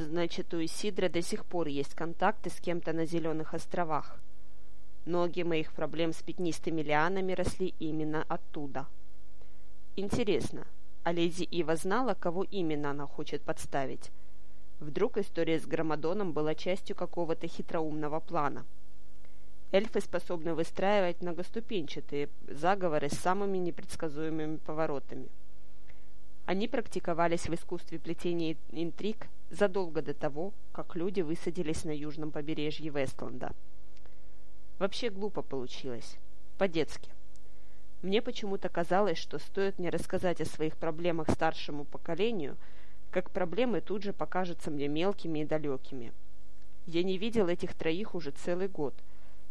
Значит, у Исидра до сих пор есть контакты с кем-то на Зеленых островах. Ноги моих проблем с пятнистыми лианами росли именно оттуда. Интересно, а леди Ива знала, кого именно она хочет подставить? Вдруг история с Громадоном была частью какого-то хитроумного плана? Эльфы способны выстраивать многоступенчатые заговоры с самыми непредсказуемыми поворотами. Они практиковались в искусстве плетения интриг задолго до того, как люди высадились на южном побережье Вестланда. Вообще глупо получилось. По-детски. Мне почему-то казалось, что стоит мне рассказать о своих проблемах старшему поколению, как проблемы тут же покажутся мне мелкими и далекими. Я не видел этих троих уже целый год,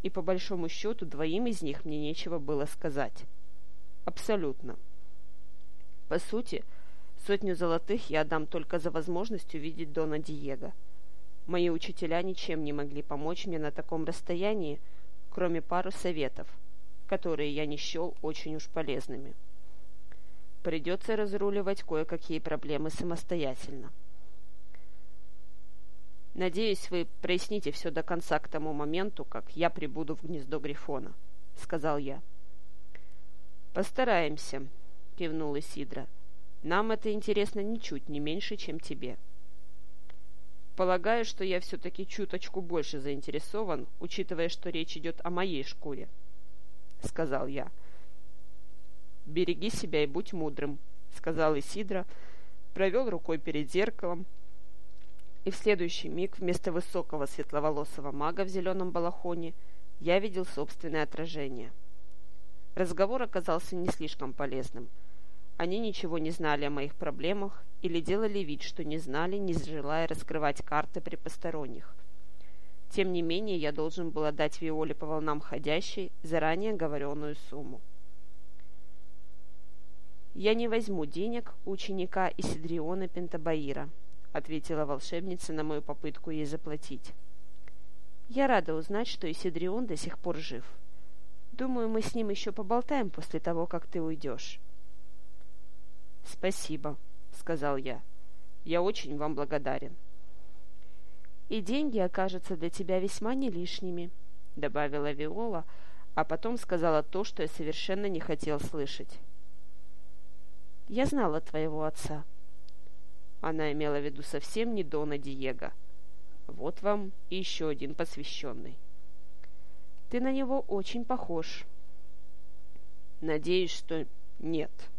и по большому счету двоим из них мне нечего было сказать. Абсолютно. По сути, сотню золотых я отдам только за возможность увидеть Дона Диего. Мои учителя ничем не могли помочь мне на таком расстоянии, кроме пары советов, которые я не счел очень уж полезными. Придется разруливать кое-какие проблемы самостоятельно. «Надеюсь, вы проясните все до конца к тому моменту, как я прибуду в гнездо Грифона», — сказал я. «Постараемся», — кивнул Исидра. «Нам это интересно ничуть не меньше, чем тебе». Полагаю, что я все-таки чуточку больше заинтересован, учитывая, что речь идет о моей шкуре, — сказал я. «Береги себя и будь мудрым», — сказал Исидра, провел рукой перед зеркалом, и в следующий миг вместо высокого светловолосого мага в зеленом балахоне я видел собственное отражение. Разговор оказался не слишком полезным — они ничего не знали о моих проблемах или делали вид, что не знали, не желая раскрывать карты при посторонних. Тем не менее, я должен был отдать Виоле по волнам ходящей заранее оговоренную сумму. «Я не возьму денег у ученика Исидриона Пентабаира», ответила волшебница на мою попытку ей заплатить. «Я рада узнать, что Исидрион до сих пор жив. Думаю, мы с ним еще поболтаем после того, как ты уйдешь». «Спасибо», — сказал я. «Я очень вам благодарен». «И деньги окажутся для тебя весьма не лишними», — добавила Виола, а потом сказала то, что я совершенно не хотел слышать. «Я знала твоего отца». Она имела в виду совсем не Дона Диего. Вот вам и еще один посвященный. «Ты на него очень похож». «Надеюсь, что нет», —